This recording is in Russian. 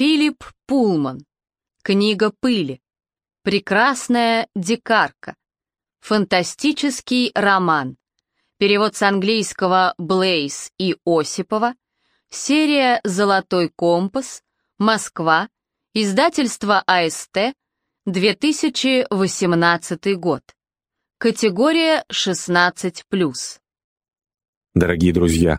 Филипп Пулман. Книга пыли. Прекрасная дикарка. Фантастический роман. Перевод с английского Блейс и Осипова. Серия «Золотой компас». Москва. Издательство АСТ. 2018 год. Категория 16+. Дорогие друзья,